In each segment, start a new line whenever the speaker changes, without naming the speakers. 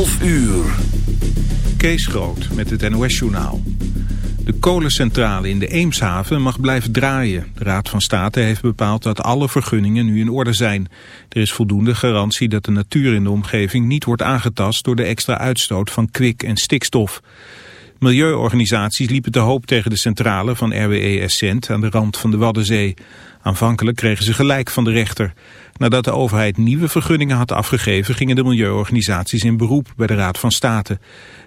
12 uur.
Kees Groot met het NOS-journaal. De kolencentrale in de Eemshaven mag blijven draaien. De Raad van State heeft bepaald dat alle vergunningen nu in orde zijn. Er is voldoende garantie dat de natuur in de omgeving niet wordt aangetast... door de extra uitstoot van kwik en stikstof. Milieuorganisaties liepen te hoop tegen de centrale van RWE Essent aan de rand van de Waddenzee. Aanvankelijk kregen ze gelijk van de rechter. Nadat de overheid nieuwe vergunningen had afgegeven... gingen de milieuorganisaties in beroep bij de Raad van State.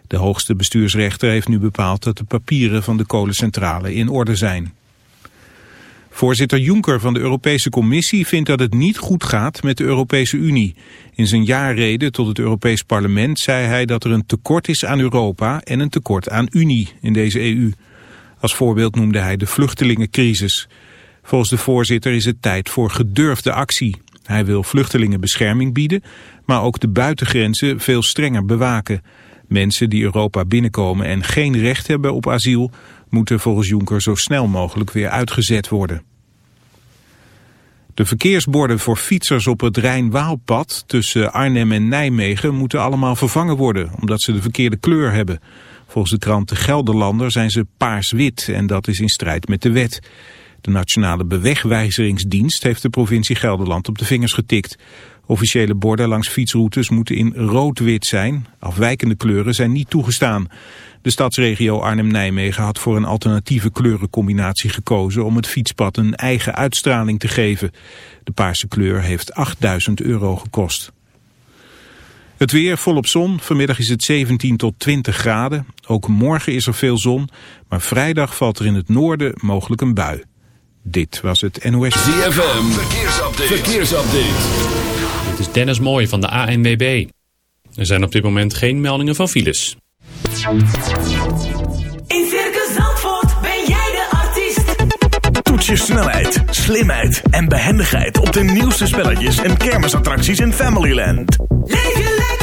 De hoogste bestuursrechter heeft nu bepaald dat de papieren van de kolencentrale in orde zijn. Voorzitter Juncker van de Europese Commissie vindt dat het niet goed gaat met de Europese Unie. In zijn jaarrede tot het Europees Parlement zei hij dat er een tekort is aan Europa en een tekort aan Unie in deze EU. Als voorbeeld noemde hij de vluchtelingencrisis. Volgens de voorzitter is het tijd voor gedurfde actie. Hij wil vluchtelingen bescherming bieden, maar ook de buitengrenzen veel strenger bewaken. Mensen die Europa binnenkomen en geen recht hebben op asiel... moeten volgens Juncker zo snel mogelijk weer uitgezet worden. De verkeersborden voor fietsers op het Rijn-Waalpad tussen Arnhem en Nijmegen moeten allemaal vervangen worden, omdat ze de verkeerde kleur hebben. Volgens de krant De Gelderlander zijn ze paars-wit en dat is in strijd met de wet. De Nationale Bewegwijzeringsdienst heeft de provincie Gelderland op de vingers getikt. Officiële borden langs fietsroutes moeten in rood-wit zijn. Afwijkende kleuren zijn niet toegestaan. De stadsregio Arnhem-Nijmegen had voor een alternatieve kleurencombinatie gekozen om het fietspad een eigen uitstraling te geven. De paarse kleur heeft 8000 euro gekost. Het weer volop zon. Vanmiddag is het 17 tot 20 graden. Ook morgen is er veel zon. Maar vrijdag valt er in het noorden mogelijk een bui. Dit was het NOS.
ZFM, verkeersupdate. verkeersupdate.
Dit is Dennis Mooij van de ANWB. Er zijn op dit moment geen meldingen van files.
In Circus Zandvoort ben jij de artiest.
Toets je snelheid, slimheid en behendigheid op de nieuwste spelletjes en kermisattracties in Familyland.
Leef je lekker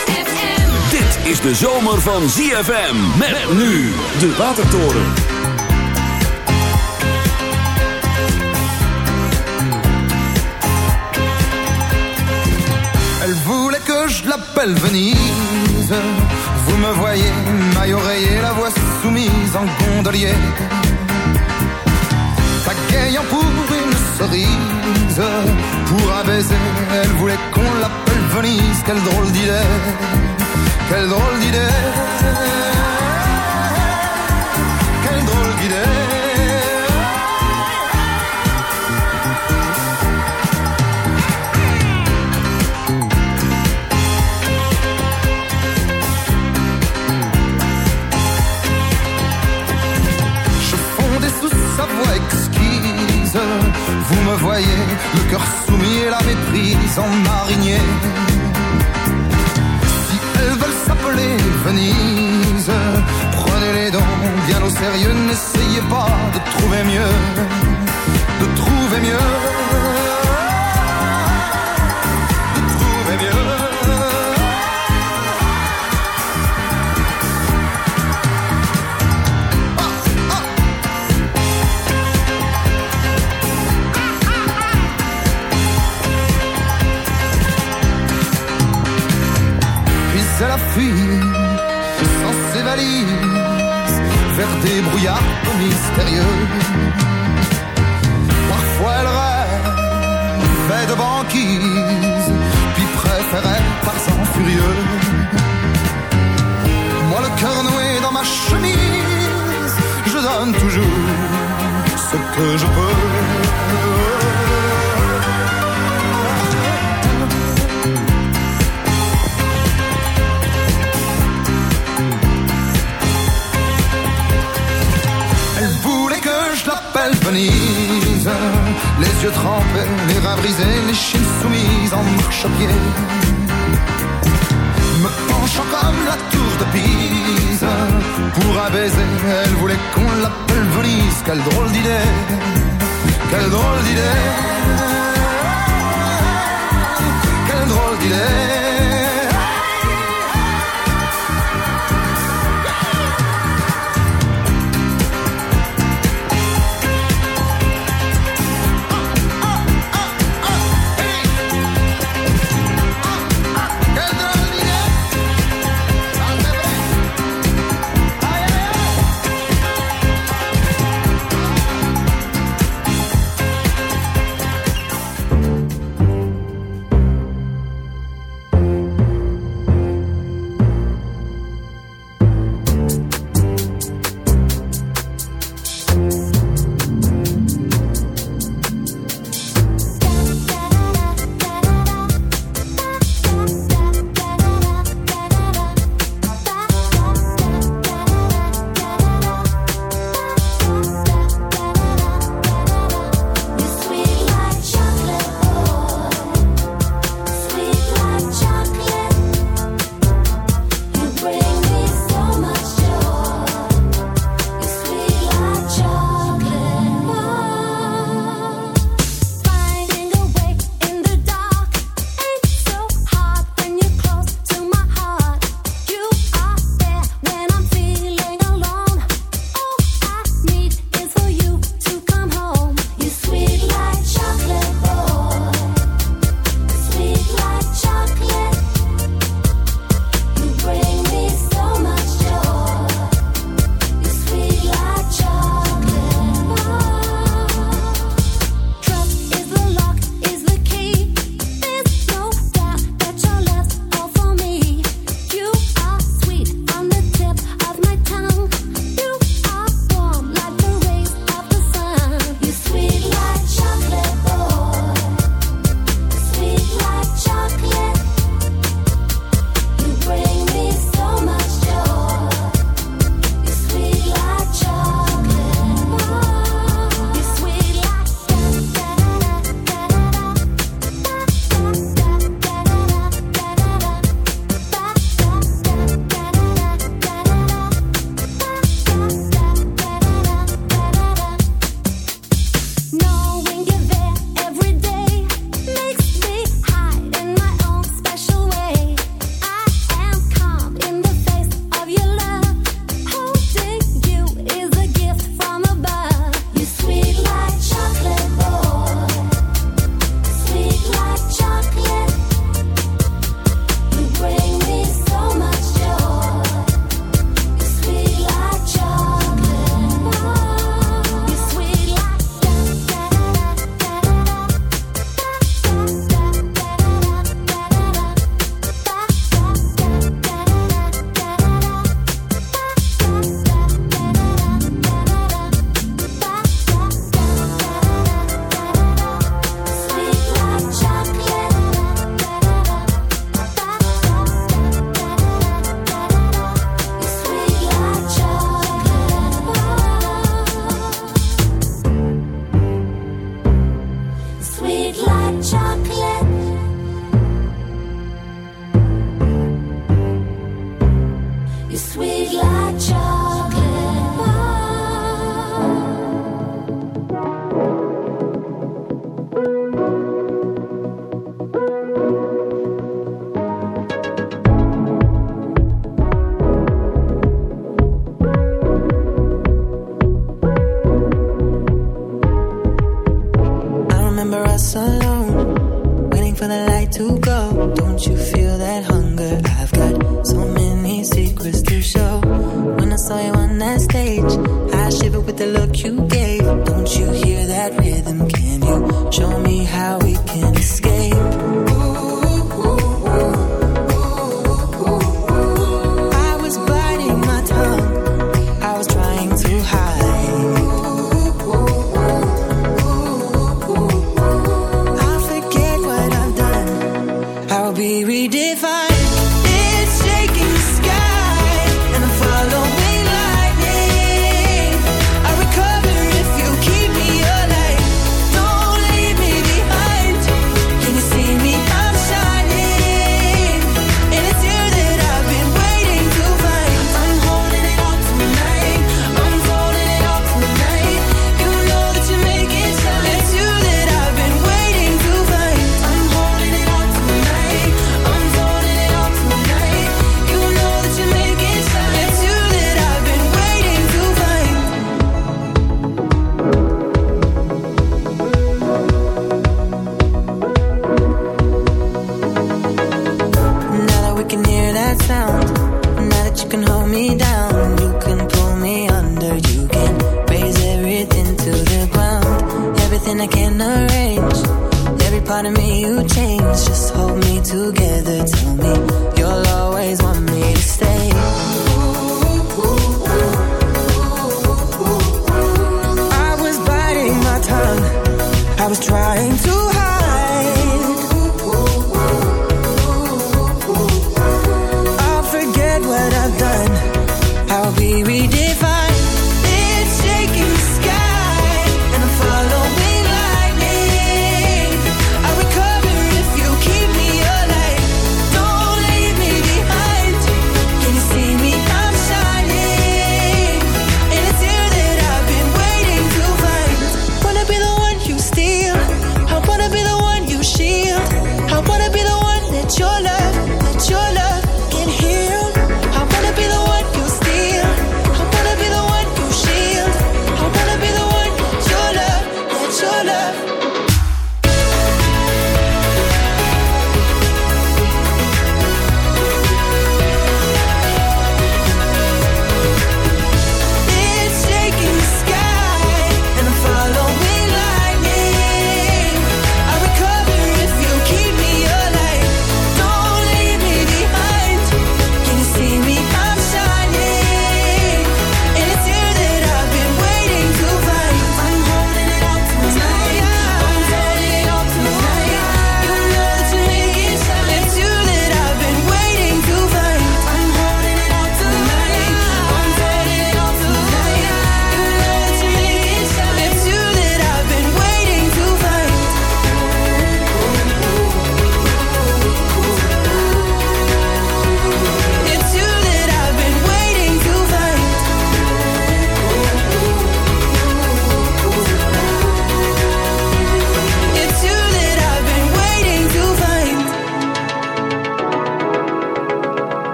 Is de zomer van ZFM. Met nu de Watertoren.
Elle voulait que je l'appelle Venise. Vous me voyez, maille oreiller, la voix soumise en gondolier. S'agayant pour une cerise, pour un baiser, elle voulait qu'on l'appelle Venise. Quelle drôle d'idée, quelle drôle d'idée.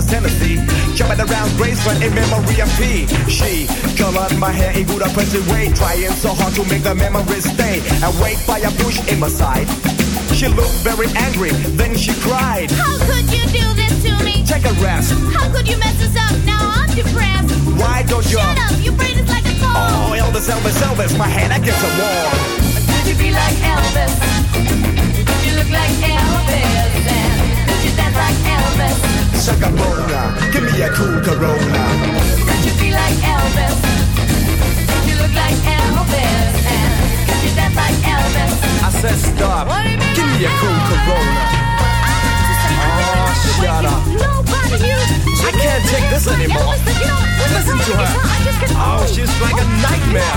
Memphis, Tennessee. Jumping around grace, but in memory of P. She colored my hair in good oppressive way, trying so hard to make the memories stay. And wait by a bush in my side. She looked very angry, then she cried.
How could you do this to me?
Take a rest.
How could you mess us up? Now I'm depressed.
Why don't you?
Shut up, your brain is like a phone.
Oh, Elvis, Elvis, Elvis, my hand against a wall.
Could you be like Elvis? Could you look like Elvis? And could you dance like Elvis?
Shakabona, give me a cool Corona.
Could you be like Elvis? Could you look like Elvis? And could you dance like Elvis?
I said stop. give me a cool
Elvis?
Corona. Oh, shut up.
Nobody you.
I can't take this anymore. Listen to her. Oh, she's like a nightmare.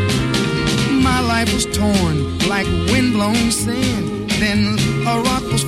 life was torn like windblown sand. Then a rock was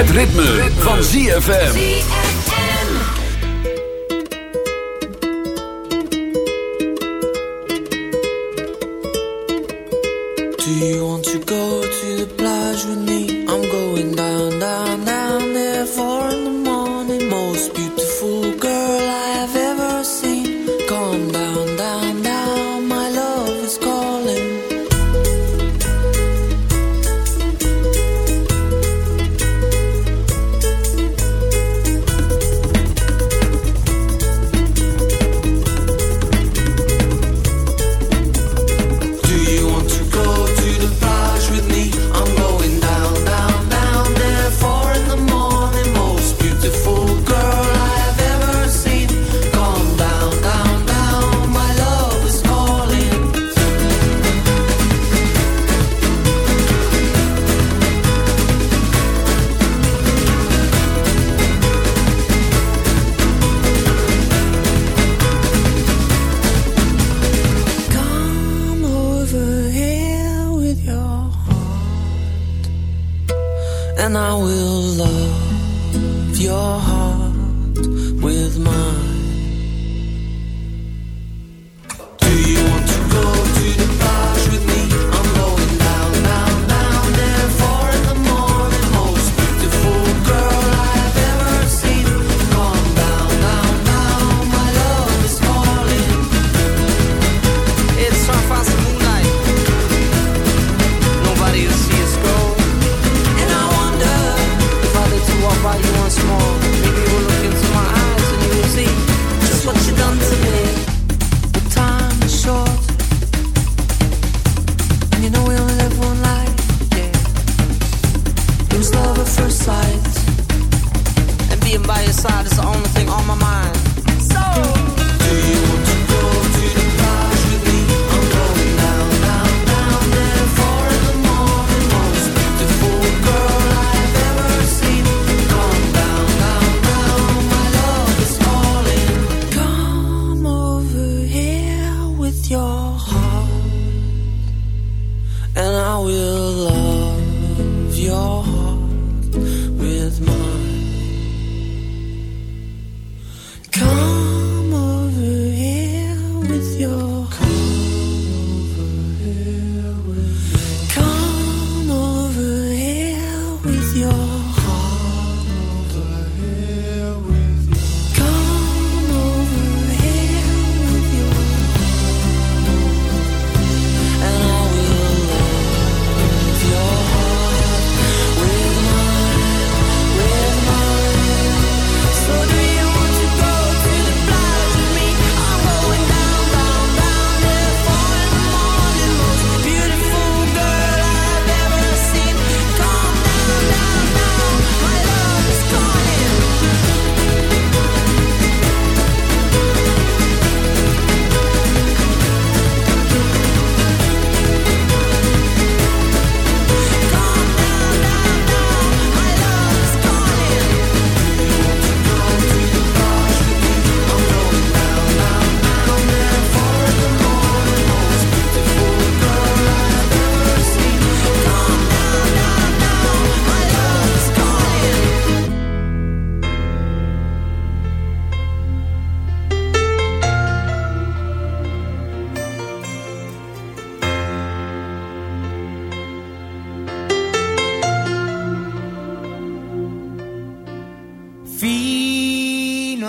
Het ritme, ritme. van ZFM.
Do you want to go to the plage with me? I'm going down, down, down there for the side is the only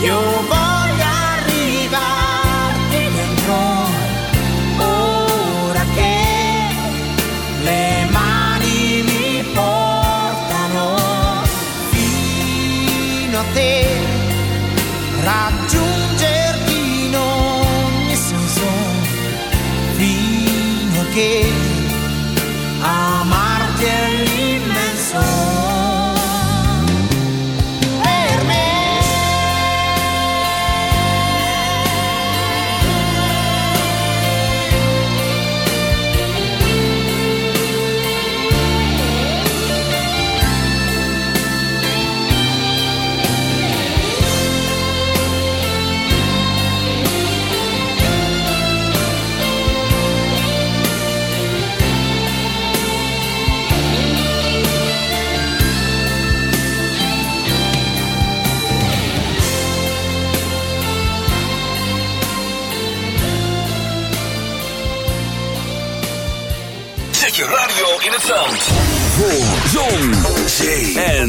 You.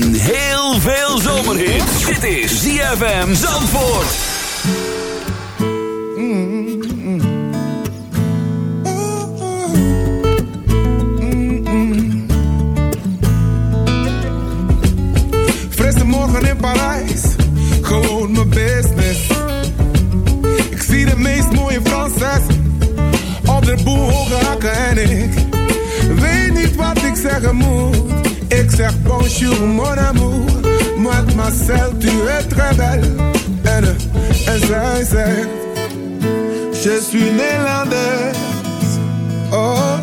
Heel veel zomerhit. Dit is ZFM Zandvoort.
Frisse morgen in Parijs, gewoon mijn business. Ik zie de meest mooie Franses op de boel hoge hakken en ik weet niet wat ik zeggen moet. Zeg bonjour mon amour, mademoiselle tu es très belle. En zij zegt, je suis néerlandaise. Oh,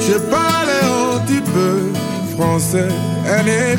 je parle un petit peu français. En ik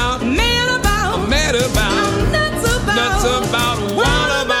about
one
of my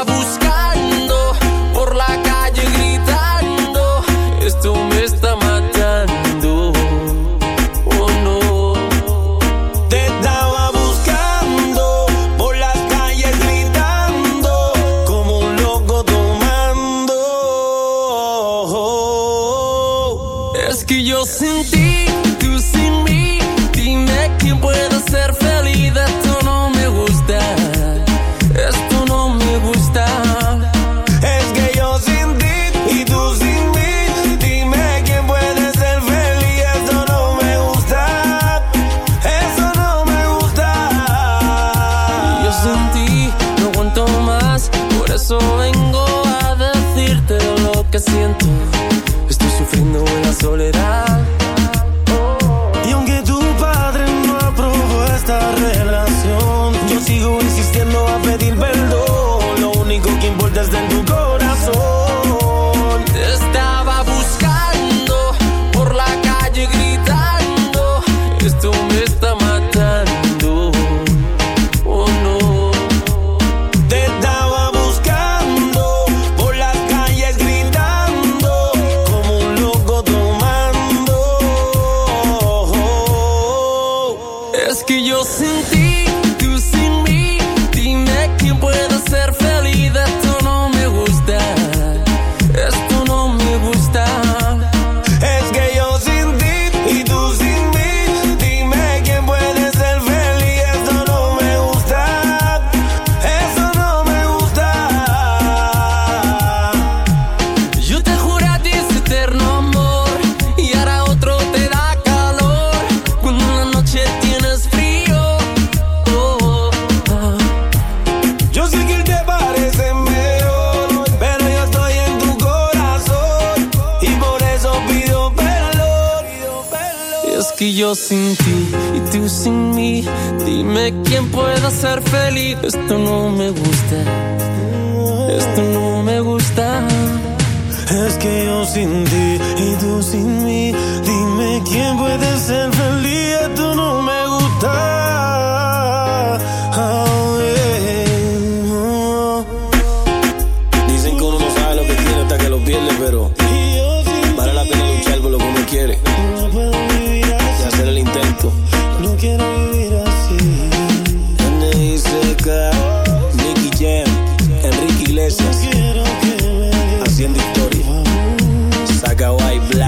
black or white, black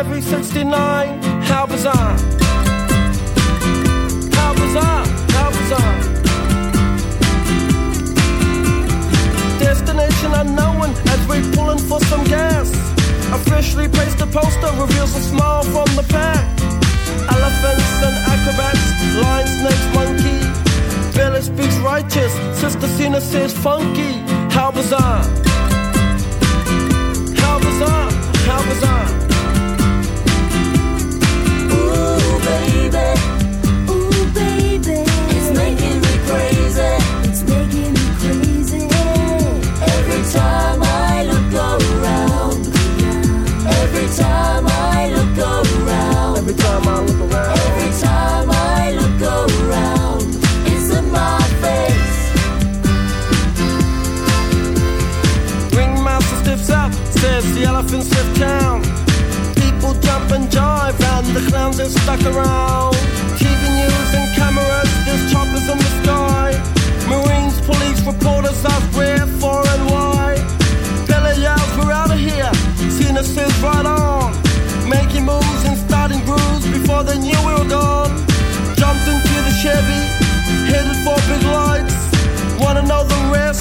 every 69. How bizarre. How bizarre. How bizarre. Destination unknown as we're pulling for some gas. Officially placed a poster reveals a smile from the pack. Elephants and acrobats, lions, snakes, monkey. Village speaks righteous, Sister Cena says funky. How bizarre.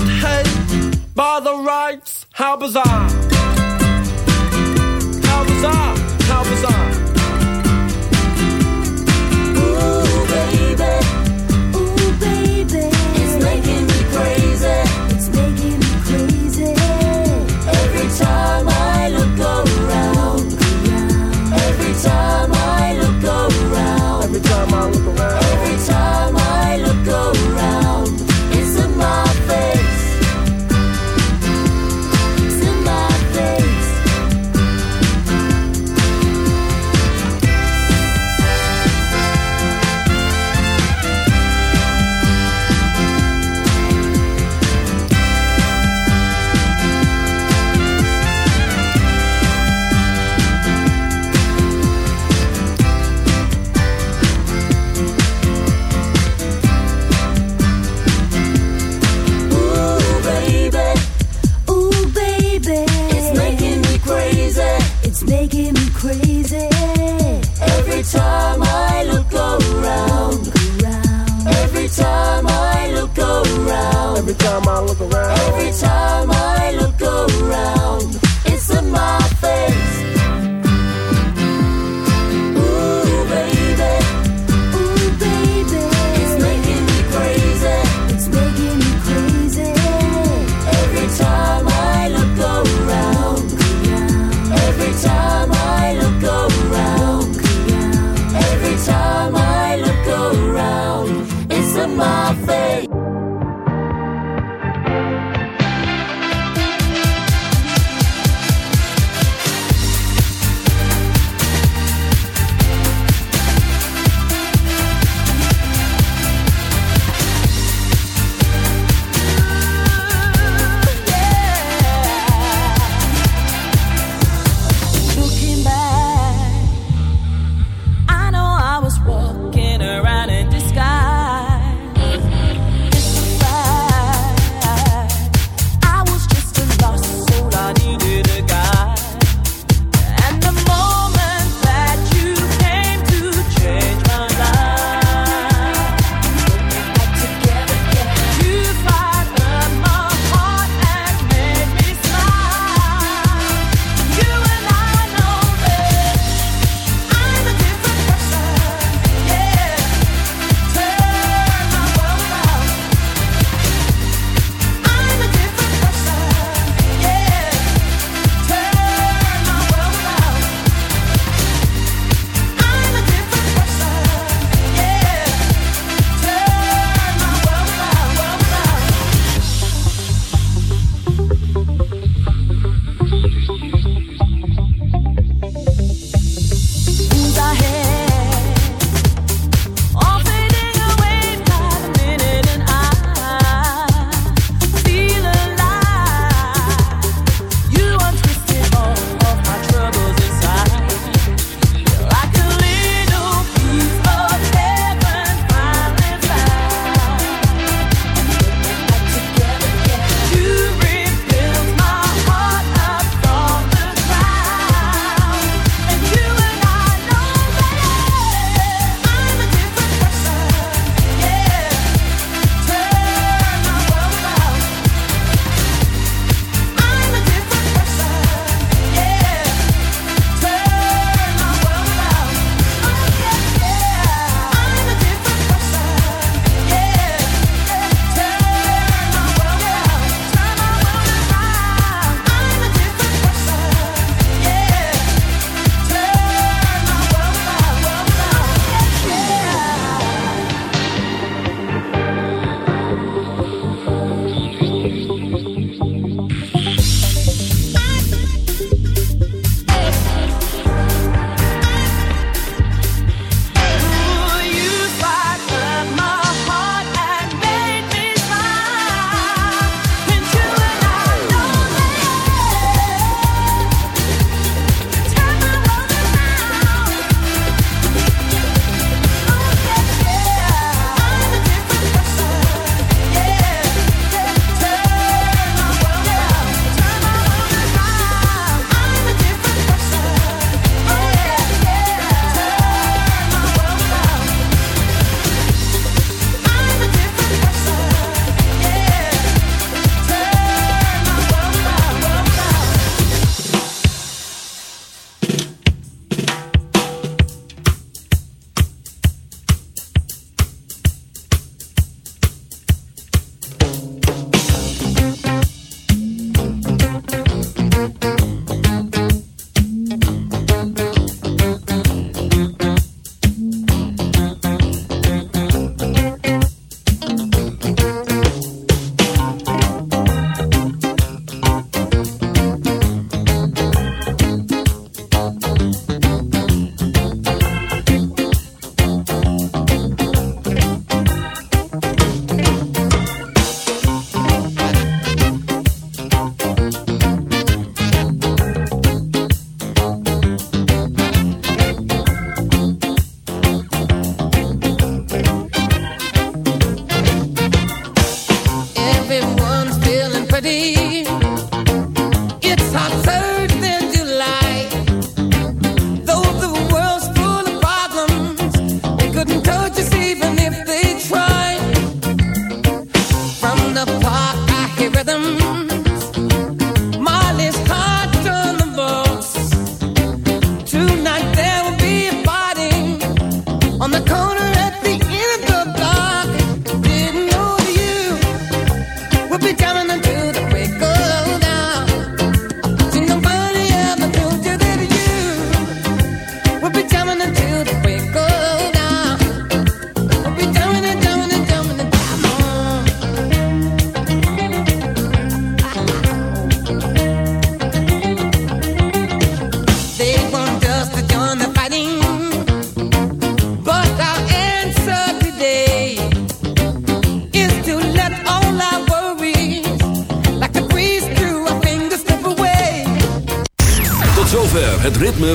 hate by the rights. How bizarre!